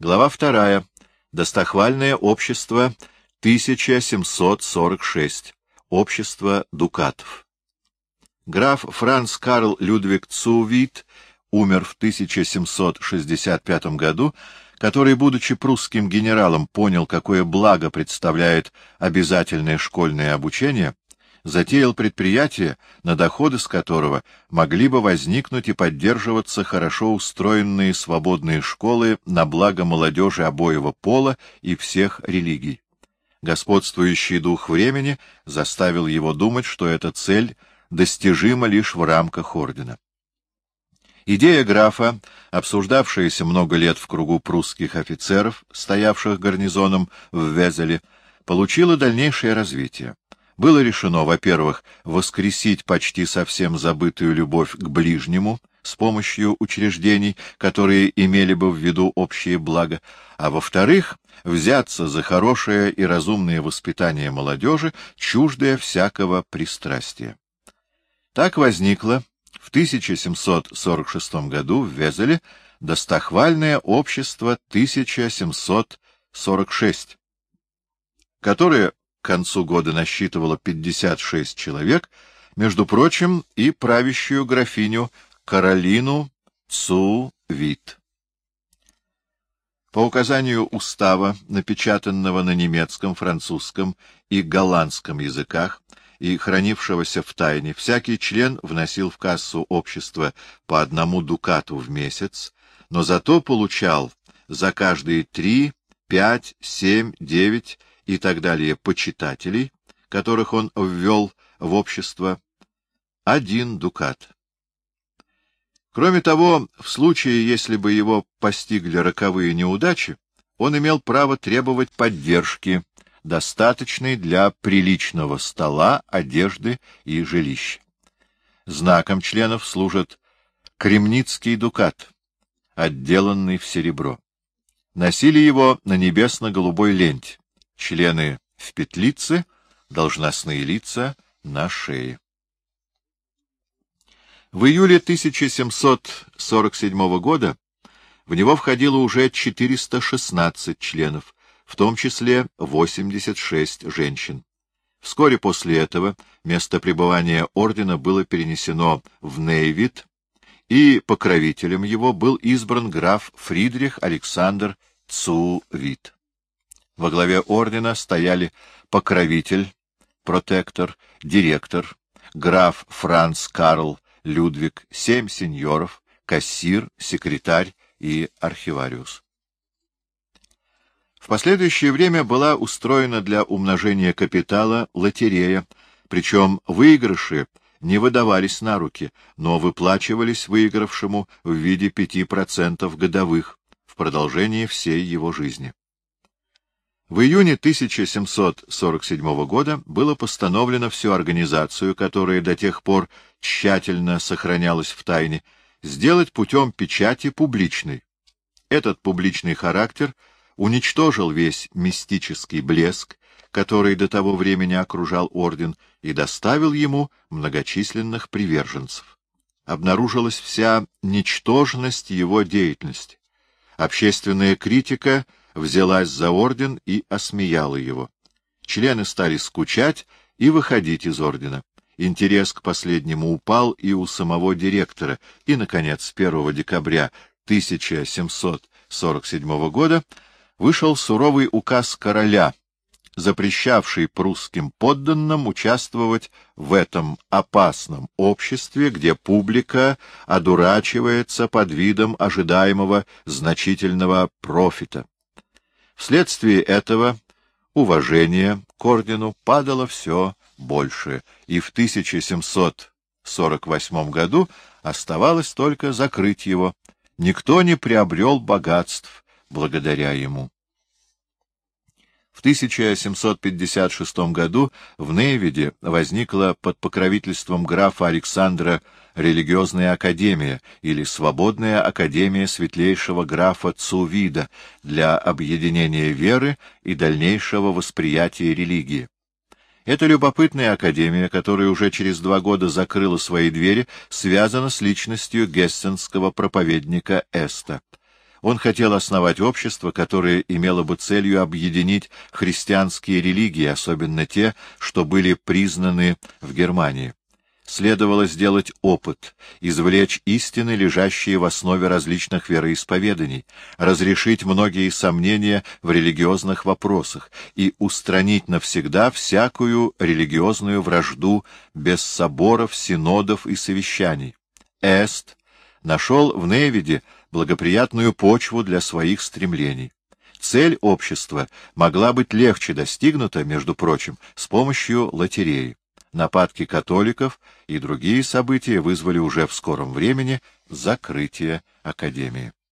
Глава вторая. Достохвальное общество 1746. Общество дукатов. Граф Франц Карл Людвиг Цувит умер в 1765 году, который, будучи прусским генералом, понял, какое благо представляет обязательное школьное обучение, затеял предприятие, на доходы с которого могли бы возникнуть и поддерживаться хорошо устроенные свободные школы на благо молодежи обоего пола и всех религий. Господствующий дух времени заставил его думать, что эта цель достижима лишь в рамках ордена. Идея графа, обсуждавшаяся много лет в кругу прусских офицеров, стоявших гарнизоном в Везеле, получила дальнейшее развитие. Было решено, во-первых, воскресить почти совсем забытую любовь к ближнему с помощью учреждений, которые имели бы в виду общее благо, а во-вторых, взяться за хорошее и разумное воспитание молодежи, чуждое всякого пристрастия. Так возникло в 1746 году в Везеле достохвальное общество 1746, которое концу года насчитывало 56 человек, между прочим, и правящую графиню Каролину Цу-Вит. По указанию устава, напечатанного на немецком, французском и голландском языках, и хранившегося в тайне, всякий член вносил в кассу общества по одному дукату в месяц, но зато получал за каждые три, пять, семь, девять и так далее почитателей, которых он ввел в общество, один дукат. Кроме того, в случае, если бы его постигли роковые неудачи, он имел право требовать поддержки достаточный для приличного стола, одежды и жилища. Знаком членов служит кремницкий дукат, отделанный в серебро. Носили его на небесно-голубой ленте, члены в петлице, должностные лица на шее. В июле 1747 года в него входило уже 416 членов, в том числе 86 женщин. Вскоре после этого место пребывания ордена было перенесено в Нейвит, и покровителем его был избран граф Фридрих Александр Цувит. Во главе ордена стояли покровитель, протектор, директор, граф Франц Карл Людвиг, семь сеньоров, кассир, секретарь и архивариус. В последующее время была устроена для умножения капитала лотерея, причем выигрыши не выдавались на руки, но выплачивались выигравшему в виде 5% годовых в продолжении всей его жизни. В июне 1747 года было постановлено всю организацию, которая до тех пор тщательно сохранялась в тайне, сделать путем печати публичной. Этот публичный характер — уничтожил весь мистический блеск, который до того времени окружал орден, и доставил ему многочисленных приверженцев. Обнаружилась вся ничтожность его деятельности. Общественная критика взялась за орден и осмеяла его. Члены стали скучать и выходить из ордена. Интерес к последнему упал и у самого директора, и, наконец, 1 декабря 1747 года вышел суровый указ короля, запрещавший прусским подданным участвовать в этом опасном обществе, где публика одурачивается под видом ожидаемого значительного профита. Вследствие этого уважение к ордену падало все больше, и в 1748 году оставалось только закрыть его. Никто не приобрел богатств, благодаря ему. В 1756 году в Нейвиде возникла под покровительством графа Александра религиозная академия или свободная академия светлейшего графа Цувида для объединения веры и дальнейшего восприятия религии. Эта любопытная академия, которая уже через два года закрыла свои двери, связана с личностью гессенского проповедника Эста. Он хотел основать общество, которое имело бы целью объединить христианские религии, особенно те, что были признаны в Германии. Следовало сделать опыт, извлечь истины, лежащие в основе различных вероисповеданий, разрешить многие сомнения в религиозных вопросах и устранить навсегда всякую религиозную вражду без соборов, синодов и совещаний. Эст нашел в Невиде благоприятную почву для своих стремлений. Цель общества могла быть легче достигнута, между прочим, с помощью лотереи. Нападки католиков и другие события вызвали уже в скором времени закрытие Академии.